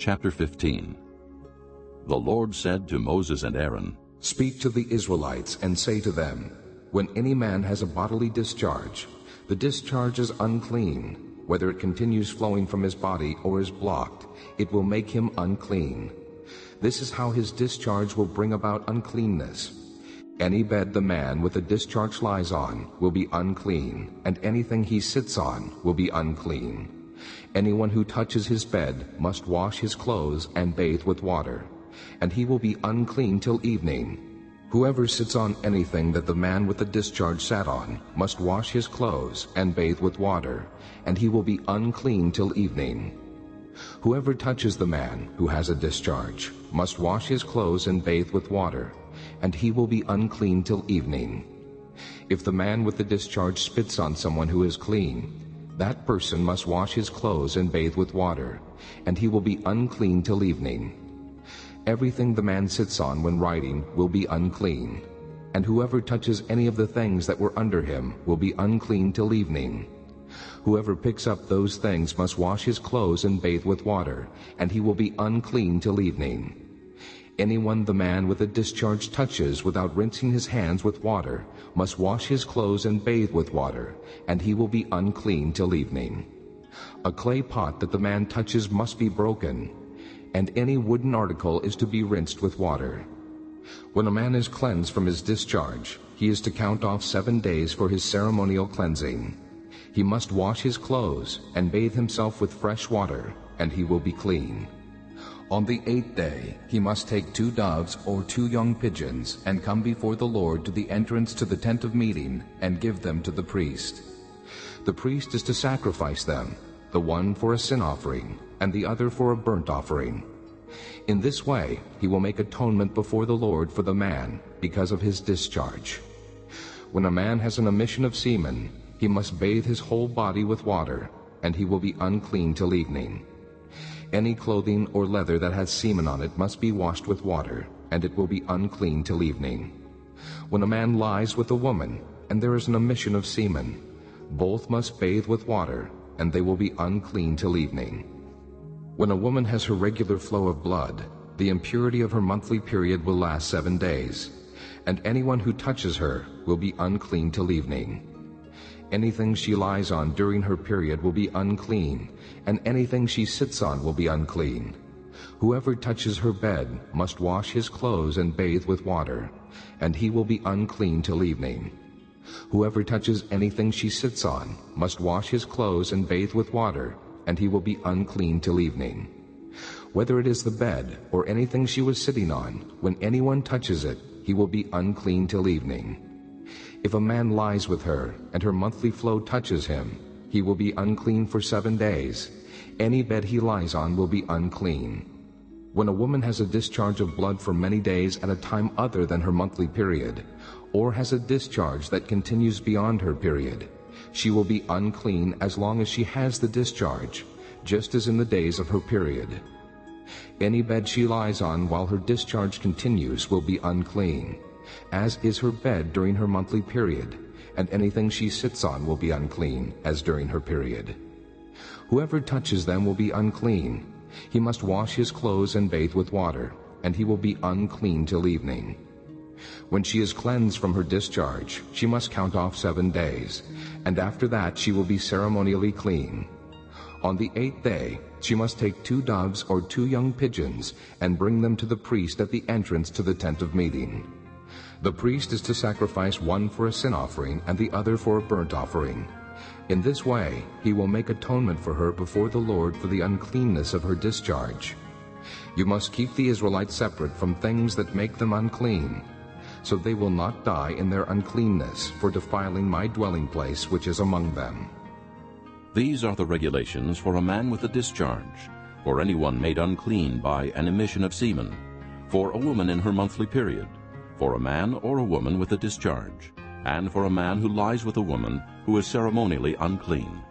Chapter 15 The Lord said to Moses and Aaron, Speak to the Israelites and say to them, When any man has a bodily discharge, the discharge is unclean. Whether it continues flowing from his body or is blocked, it will make him unclean. This is how his discharge will bring about uncleanness. Any bed the man with a discharge lies on will be unclean, and anything he sits on will be unclean. Anyone who touches his bed must wash his clothes and bathe with water and he will be unclean till evening. Whoever sits on anything that the man with the discharge sat on must wash his clothes and bathe with water, and he will be unclean till evening. Whoever touches the man who has a discharge must wash his clothes and bathe with water, and he will be unclean till evening. If the man with the discharge spits on someone who is clean, that person must wash his clothes and bathe with water, and he will be unclean till evening. Everything the man sits on when riding will be unclean, and whoever touches any of the things that were under him will be unclean till evening. Whoever picks up those things must wash his clothes and bathe with water, and he will be unclean till evening. Anyone the man with a discharge touches without rinsing his hands with water must wash his clothes and bathe with water, and he will be unclean till evening. A clay pot that the man touches must be broken, and any wooden article is to be rinsed with water. When a man is cleansed from his discharge, he is to count off seven days for his ceremonial cleansing. He must wash his clothes and bathe himself with fresh water, and he will be clean. On the eighth day he must take two doves or two young pigeons and come before the Lord to the entrance to the tent of meeting and give them to the priest. The priest is to sacrifice them, the one for a sin offering and the other for a burnt offering. In this way he will make atonement before the Lord for the man because of his discharge. When a man has an emission of semen, he must bathe his whole body with water, and he will be unclean till evening. Any clothing or leather that has semen on it must be washed with water, and it will be unclean till evening. When a man lies with a woman, and there is an emission of semen, both must bathe with water, and they will be unclean till evening. When a woman has her regular flow of blood, the impurity of her monthly period will last seven days, and anyone who touches her will be unclean till evening. Anything she lies on during her period will be unclean, and anything she sits on will be unclean. Whoever touches her bed must wash his clothes and bathe with water, and he will be unclean till evening. Whoever touches anything she sits on must wash his clothes and bathe with water, and he will be unclean till evening. Whether it is the bed or anything she was sitting on, when anyone touches it, he will be unclean till evening. If a man lies with her, and her monthly flow touches him, he will be unclean for seven days. Any bed he lies on will be unclean. When a woman has a discharge of blood for many days at a time other than her monthly period, or has a discharge that continues beyond her period, she will be unclean as long as she has the discharge, just as in the days of her period. Any bed she lies on while her discharge continues will be unclean, as is her bed during her monthly period, and anything she sits on will be unclean, as during her period. Whoever touches them will be unclean. He must wash his clothes and bathe with water, and he will be unclean till evening. When she is cleansed from her discharge, she must count off seven days, and after that she will be ceremonially clean. On the eighth day she must take two doves or two young pigeons and bring them to the priest at the entrance to the tent of meeting. The priest is to sacrifice one for a sin offering and the other for a burnt offering. In this way he will make atonement for her before the Lord for the uncleanness of her discharge. You must keep the Israelites separate from things that make them unclean, so they will not die in their uncleanness for defiling my dwelling place which is among them. These are the regulations for a man with a discharge, for anyone made unclean by an emission of semen, for a woman in her monthly period, for a man or a woman with a discharge, and for a man who lies with a woman who is ceremonially unclean.